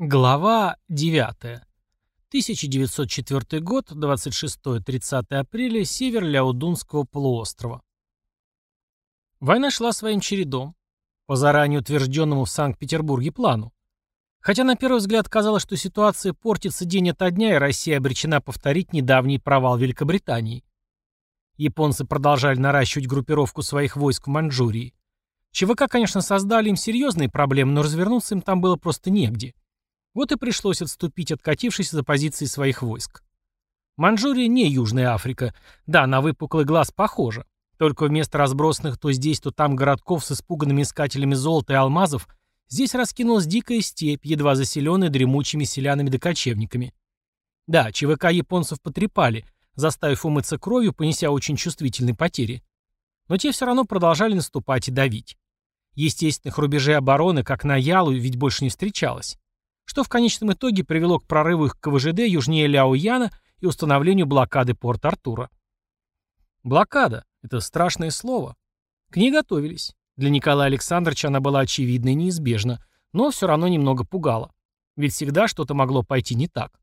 Глава 9. 1904 год, 26-30 апреля, север Ляодунского полуострова. Война шла своим чередом, по заранее утвержденному в Санкт-Петербурге плану. Хотя на первый взгляд казалось, что ситуация портится день ото дня, и Россия обречена повторить недавний провал Великобритании. Японцы продолжали наращивать группировку своих войск в Маньчжурии. ЧВК, конечно, создали им серьезные проблемы, но развернуться им там было просто негде. Вот и пришлось отступить, откатившись за позиции своих войск. Манчжурия не Южная Африка. Да, на выпуклый глаз похоже. Только вместо разбросанных то здесь, то там городков с испуганными искателями золота и алмазов, здесь раскинулась дикая степь, едва заселенная дремучими селянами да кочевниками. Да, ЧВК японцев потрепали, заставив умыться кровью, понеся очень чувствительные потери. Но те все равно продолжали наступать и давить. Естественных рубежей обороны, как на Ялу, ведь больше не встречалось что в конечном итоге привело к прорыву их КВЖД южнее Ляояна и установлению блокады Порт-Артура. Блокада — это страшное слово. К ней готовились. Для Николая Александровича она была очевидна и неизбежна, но все равно немного пугала. Ведь всегда что-то могло пойти не так.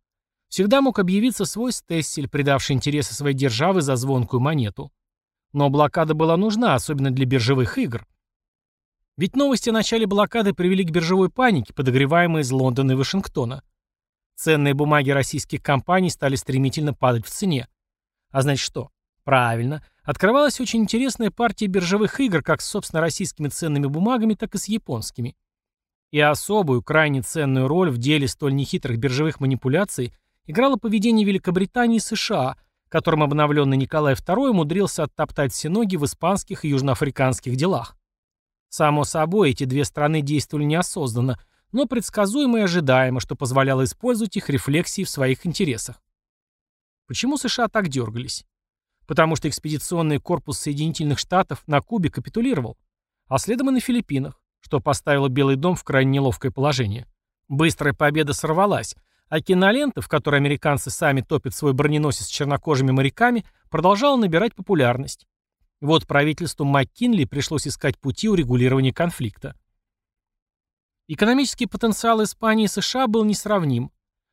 Всегда мог объявиться свой Стессель, предавший интересы своей державы за звонкую монету. Но блокада была нужна, особенно для биржевых игр. Ведь новости о начале блокады привели к биржевой панике, подогреваемой из Лондона и Вашингтона. Ценные бумаги российских компаний стали стремительно падать в цене. А значит что? Правильно. Открывалась очень интересная партия биржевых игр как с, собственно, российскими ценными бумагами, так и с японскими. И особую, крайне ценную роль в деле столь нехитрых биржевых манипуляций играло поведение Великобритании и США, которым обновленный Николай II умудрился оттоптать все ноги в испанских и южноафриканских делах. Само собой, эти две страны действовали неосознанно, но предсказуемо и ожидаемо, что позволяло использовать их рефлексии в своих интересах. Почему США так дергались? Потому что экспедиционный корпус Соединительных Штатов на Кубе капитулировал, а следом и на Филиппинах, что поставило Белый дом в крайне неловкое положение. Быстрая победа сорвалась, а кинолента, в которой американцы сами топят свой броненосец с чернокожими моряками, продолжала набирать популярность. Вот правительству МакКинли пришлось искать пути урегулирования конфликта. Экономический потенциал Испании и США был несравним,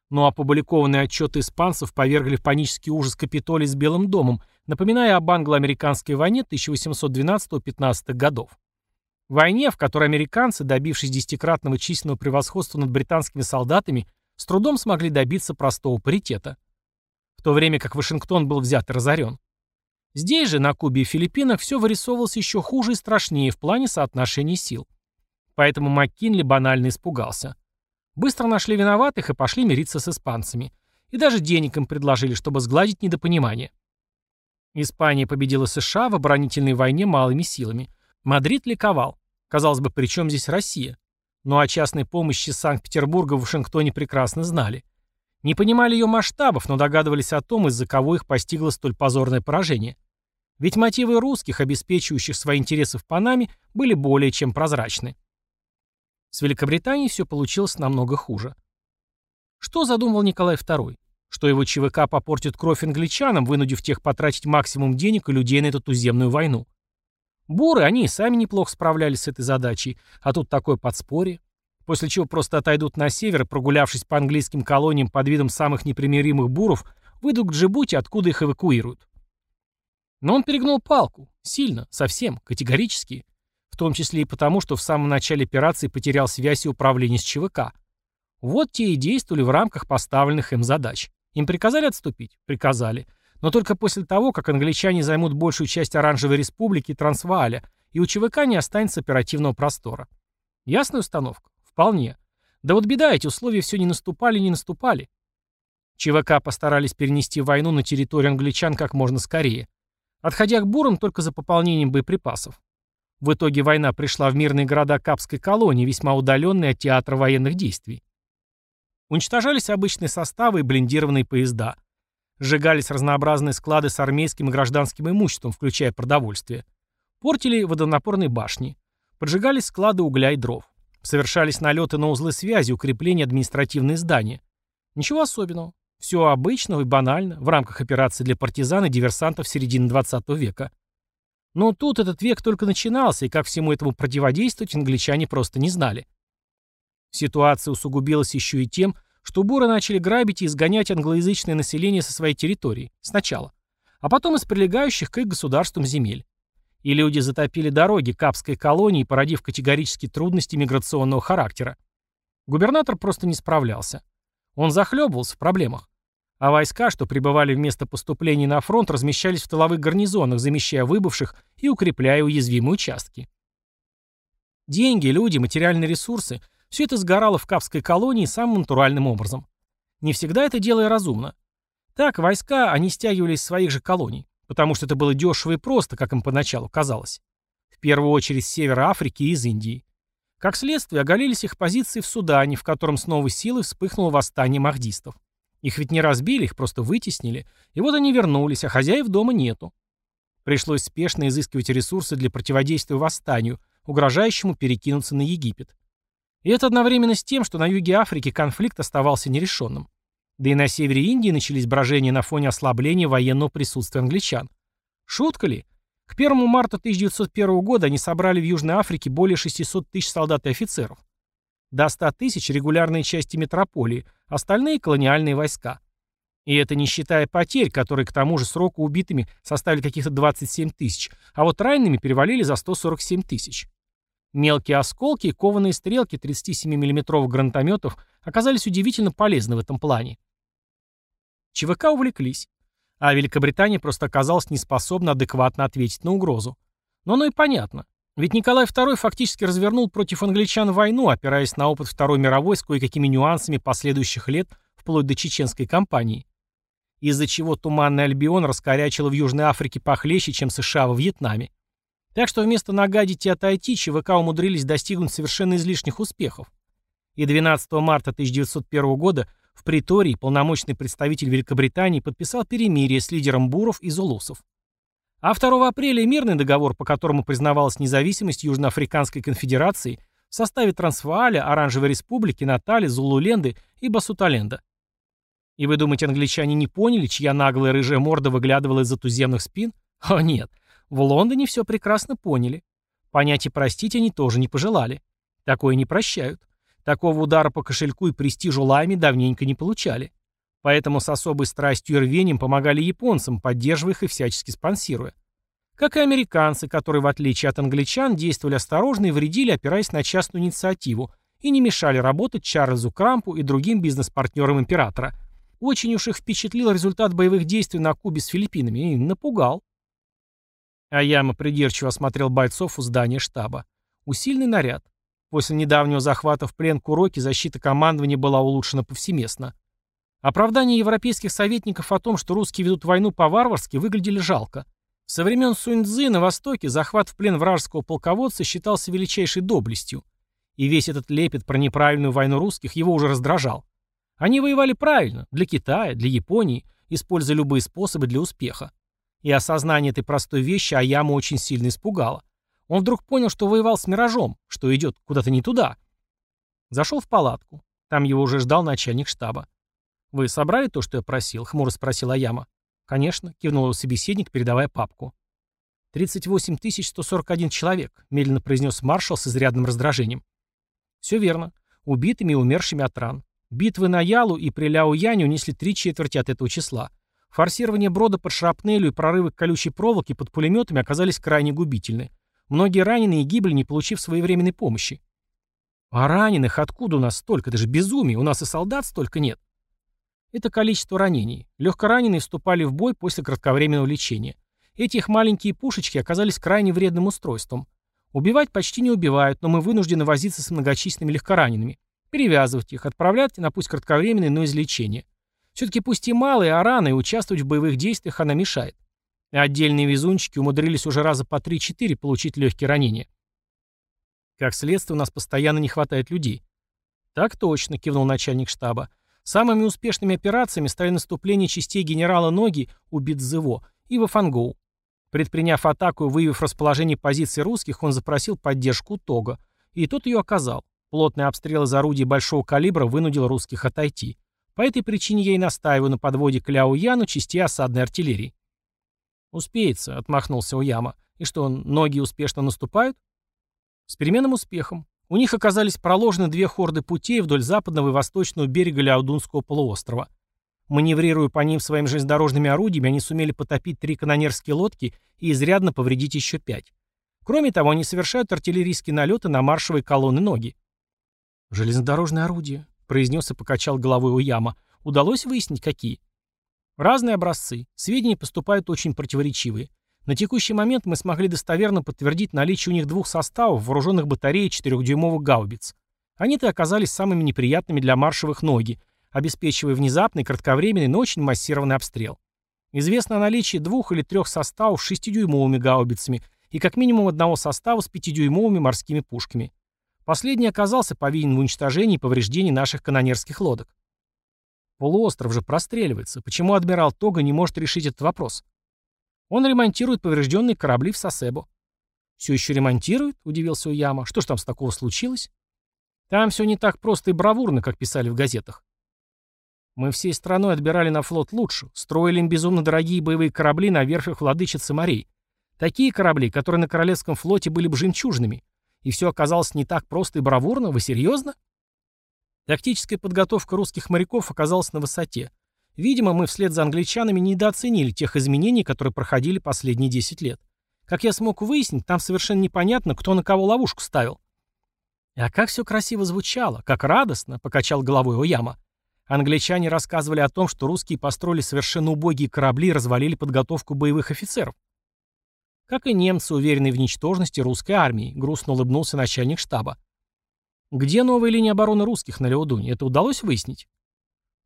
но опубликованные отчеты испанцев повергли в панический ужас Капитолий с Белым домом, напоминая об англо-американской войне 1812-15 годов. Войне, в которой американцы, добившись десятикратного численного превосходства над британскими солдатами, с трудом смогли добиться простого паритета. В то время как Вашингтон был взят и разорен. Здесь же, на Кубе и Филиппинах, все вырисовывалось еще хуже и страшнее в плане соотношений сил. Поэтому МакКинли банально испугался. Быстро нашли виноватых и пошли мириться с испанцами. И даже денег им предложили, чтобы сгладить недопонимание. Испания победила США в оборонительной войне малыми силами. Мадрид ликовал. Казалось бы, при чем здесь Россия? Но о частной помощи Санкт-Петербурга в Вашингтоне прекрасно знали. Не понимали ее масштабов, но догадывались о том, из-за кого их постигло столь позорное поражение. Ведь мотивы русских, обеспечивающих свои интересы в Панаме, были более чем прозрачны. С Великобританией все получилось намного хуже. Что задумал Николай II? Что его ЧВК попортит кровь англичанам, вынудив тех потратить максимум денег и людей на эту туземную войну. Буры, они и сами неплохо справлялись с этой задачей, а тут такое подспорье после чего просто отойдут на север, прогулявшись по английским колониям под видом самых непримиримых буров, выйдут к Джибути, откуда их эвакуируют. Но он перегнул палку. Сильно, совсем, категорически. В том числе и потому, что в самом начале операции потерял связь и управление с ЧВК. Вот те и действовали в рамках поставленных им задач. Им приказали отступить? Приказали. Но только после того, как англичане займут большую часть Оранжевой Республики и Трансвааля, и у ЧВК не останется оперативного простора. Ясная установка? Вполне. Да вот беда, эти условия все не наступали, не наступали. ЧВК постарались перенести войну на территорию англичан как можно скорее, отходя к бурам только за пополнением боеприпасов. В итоге война пришла в мирные города Капской колонии, весьма удаленные от театра военных действий. Уничтожались обычные составы и блиндированные поезда. Сжигались разнообразные склады с армейским и гражданским имуществом, включая продовольствие. Портили водонапорные башни. Поджигались склады угля и дров. Совершались налеты на узлы связи, укрепления административные здания. Ничего особенного. Все обычно и банально в рамках операции для партизан и диверсантов середины 20 века. Но тут этот век только начинался, и как всему этому противодействовать англичане просто не знали. Ситуация усугубилась еще и тем, что буры начали грабить и изгонять англоязычное население со своей территории. Сначала. А потом из прилегающих к их государствам земель. И люди затопили дороги Капской колонии, породив категорические трудности миграционного характера. Губернатор просто не справлялся. Он захлебывался в проблемах. А войска, что прибывали в место поступления на фронт, размещались в тыловых гарнизонах, замещая выбывших и укрепляя уязвимые участки. Деньги, люди, материальные ресурсы – все это сгорало в Капской колонии самым натуральным образом. Не всегда это делая разумно. Так, войска, они стягивались из своих же колоний, потому что это было дешево и просто, как им поначалу казалось. В первую очередь с севера Африки и из Индии. Как следствие, оголились их позиции в Судане, в котором с новой силой вспыхнуло восстание махдистов. Их ведь не разбили, их просто вытеснили. И вот они вернулись, а хозяев дома нету. Пришлось спешно изыскивать ресурсы для противодействия восстанию, угрожающему перекинуться на Египет. И это одновременно с тем, что на юге Африки конфликт оставался нерешенным. Да и на севере Индии начались брожения на фоне ослабления военного присутствия англичан. Шутка ли? К 1 марта 1901 года они собрали в Южной Африке более 600 тысяч солдат и офицеров. До 100 тысяч регулярные части метрополии, остальные колониальные войска. И это не считая потерь, которые к тому же сроку убитыми составили каких-то 27 тысяч, а вот ранеными перевалили за 147 тысяч. Мелкие осколки и кованые стрелки 37 миллиметровых гранатометов оказались удивительно полезны в этом плане. ЧВК увлеклись, а Великобритания просто оказалась неспособна адекватно ответить на угрозу. Но оно и понятно. Ведь Николай II фактически развернул против англичан войну, опираясь на опыт Второй мировой с кое-какими нюансами последующих лет, вплоть до чеченской кампании. Из-за чего Туманный Альбион раскорячило в Южной Африке похлеще, чем США во Вьетнаме. Так что вместо нагадить и отойти, ЧВК умудрились достигнуть совершенно излишних успехов. И 12 марта 1901 года в Притории полномочный представитель Великобритании подписал перемирие с лидером буров и зулусов. А 2 апреля мирный договор, по которому признавалась независимость Южноафриканской конфедерации в составе Трансвааля, Оранжевой республики, Натали, Зулуленды и Басуталенда. И вы думаете, англичане не поняли, чья наглая рыжая морда выглядывала из-за туземных спин? О нет, в Лондоне все прекрасно поняли. Понять и простить они тоже не пожелали. Такое не прощают. Такого удара по кошельку и престижу лайми давненько не получали. Поэтому с особой страстью и рвением помогали японцам, поддерживая их и всячески спонсируя. Как и американцы, которые, в отличие от англичан, действовали осторожно и вредили, опираясь на частную инициативу, и не мешали работать Чарльзу Крампу и другим бизнес-партнерам императора. Очень уж их впечатлил результат боевых действий на Кубе с Филиппинами и напугал. Аяма придирчиво осмотрел бойцов у здания штаба. Усильный наряд. После недавнего захвата в плен Куроки защита командования была улучшена повсеместно. Оправдания европейских советников о том, что русские ведут войну по-варварски, выглядели жалко. Со времен Сунь-Дзы на Востоке захват в плен вражеского полководца считался величайшей доблестью. И весь этот лепет про неправильную войну русских его уже раздражал. Они воевали правильно, для Китая, для Японии, используя любые способы для успеха. И осознание этой простой вещи Аяма очень сильно испугало. Он вдруг понял, что воевал с миражом, что идет куда-то не туда. Зашел в палатку. Там его уже ждал начальник штаба. «Вы собрали то, что я просил?» — хмуро спросил Аяма. «Конечно», — кивнул его собеседник, передавая папку. «38 141 человек», — медленно произнес маршал с изрядным раздражением. «Все верно. Убитыми и умершими от ран. Битвы на Ялу и при Ляо-Яне унесли три четверти от этого числа. Форсирование брода под шрапнелью и прорывы колючей проволоки под пулеметами оказались крайне губительны. Многие раненые гибли, не получив своевременной помощи. А раненых откуда у нас столько? Это же безумие, у нас и солдат столько нет. Это количество ранений. Легкораненые вступали в бой после кратковременного лечения. Эти их маленькие пушечки оказались крайне вредным устройством. Убивать почти не убивают, но мы вынуждены возиться с многочисленными легкоранеными. Перевязывать их, отправлять на пусть кратковременное, но излечение. Все-таки пусть и малые, а рано, и участвовать в боевых действиях она мешает. И отдельные везунчики умудрились уже раза по 3-4 получить легкие ранения. Как следствие, у нас постоянно не хватает людей. Так точно, кивнул начальник штаба. Самыми успешными операциями стали наступление частей генерала Ноги у Бидзево и во Фангоу. Предприняв атаку и выявив расположение позиций русских, он запросил поддержку Тога, и тот ее оказал. Плотный обстрел из орудий большого калибра вынудил русских отойти. По этой причине я и настаиваю на подводе к Ляо Яну части осадной артиллерии. «Успеется», — отмахнулся Уяма. «И что, ноги успешно наступают?» «С переменным успехом. У них оказались проложены две хорды путей вдоль западного и восточного берега Ляодунского полуострова. Маневрируя по ним своими железнодорожными орудиями, они сумели потопить три канонерские лодки и изрядно повредить еще пять. Кроме того, они совершают артиллерийские налеты на маршевые колонны ноги. «Железнодорожные орудия», — произнес и покачал головой у яма. «Удалось выяснить, какие?» «Разные образцы. Сведения поступают очень противоречивые. На текущий момент мы смогли достоверно подтвердить наличие у них двух составов вооруженных батареей 4-дюймовых гаубиц. Они-то оказались самыми неприятными для маршевых ноги, обеспечивая внезапный, кратковременный, но очень массированный обстрел. Известно о наличии двух или трех составов с 6-дюймовыми гаубицами и как минимум одного состава с 5-дюймовыми морскими пушками. Последний оказался повинен в уничтожении и повреждении наших канонерских лодок. Полуостров же простреливается. Почему адмирал Тога не может решить этот вопрос? Он ремонтирует поврежденные корабли в Сосебо. «Все еще ремонтирует?» – удивился Уяма. «Что ж там с такого случилось?» «Там все не так просто и бравурно, как писали в газетах. Мы всей страной отбирали на флот лучше, строили им безумно дорогие боевые корабли на верфях владычицы морей. Такие корабли, которые на Королевском флоте были бы жемчужными. И все оказалось не так просто и бравурно? Вы серьезно? Тактическая подготовка русских моряков оказалась на высоте. Видимо, мы вслед за англичанами недооценили тех изменений, которые проходили последние 10 лет. Как я смог выяснить, там совершенно непонятно, кто на кого ловушку ставил. А как все красиво звучало, как радостно, покачал головой Ояма. Англичане рассказывали о том, что русские построили совершенно убогие корабли и развалили подготовку боевых офицеров. Как и немцы, уверенные в ничтожности русской армии, грустно улыбнулся начальник штаба. Где новая линия обороны русских на Леодуне? Это удалось выяснить?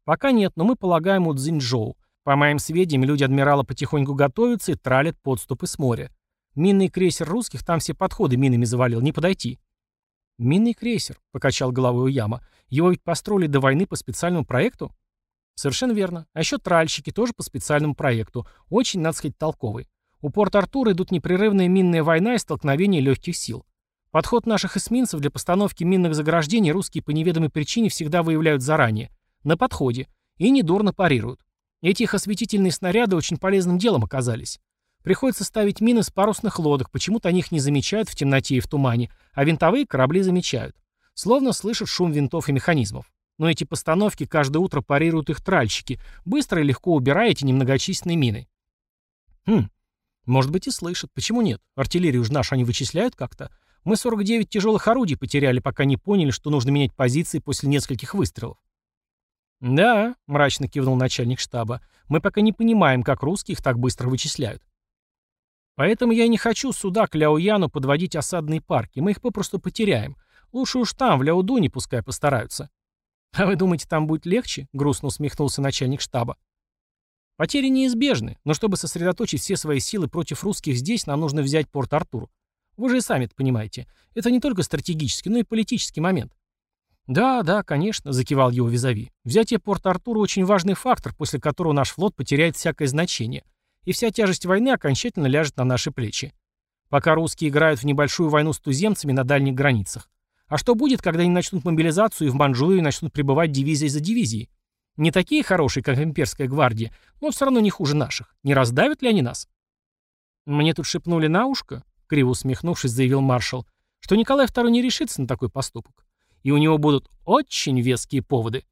Пока нет, но мы полагаем у Цзиньчжоу. По моим сведениям, люди адмирала потихоньку готовятся и тралят подступы с моря. Минный крейсер русских там все подходы минами завалил, не подойти. Минный крейсер, покачал головой у яма. Его ведь построили до войны по специальному проекту? Совершенно верно. А еще тральщики тоже по специальному проекту. Очень, надо сказать, толковый. У Порт-Артура идут непрерывная минная война и столкновения легких сил. Подход наших эсминцев для постановки минных заграждений русские по неведомой причине всегда выявляют заранее, на подходе, и недурно парируют. Эти их осветительные снаряды очень полезным делом оказались. Приходится ставить мины с парусных лодок, почему-то они их не замечают в темноте и в тумане, а винтовые корабли замечают. Словно слышат шум винтов и механизмов. Но эти постановки каждое утро парируют их тральщики, быстро и легко убирая эти немногочисленные мины. Хм, может быть и слышат. Почему нет? Артиллерию уж нашу они вычисляют как-то. Мы 49 тяжелых орудий потеряли, пока не поняли, что нужно менять позиции после нескольких выстрелов. «Да», — мрачно кивнул начальник штаба, — «мы пока не понимаем, как русские их так быстро вычисляют». «Поэтому я не хочу сюда, к Ляояну, подводить осадные парки. Мы их попросту потеряем. Лучше уж там, в Ляодуне, пускай постараются». «А вы думаете, там будет легче?» — грустно усмехнулся начальник штаба. «Потери неизбежны, но чтобы сосредоточить все свои силы против русских здесь, нам нужно взять Порт-Артур. Вы же и сами это понимаете. Это не только стратегический, но и политический момент. «Да, да, конечно», — закивал его визави. «Взятие Порт-Артура — очень важный фактор, после которого наш флот потеряет всякое значение, и вся тяжесть войны окончательно ляжет на наши плечи. Пока русские играют в небольшую войну с туземцами на дальних границах. А что будет, когда они начнут мобилизацию и в Манчжурию начнут прибывать дивизии за дивизией? Не такие хорошие, как имперская гвардия, но все равно не хуже наших. Не раздавят ли они нас?» «Мне тут шепнули на ушко», — криво усмехнувшись, заявил маршал, «что Николай II не решится на такой поступок и у него будут очень веские поводы.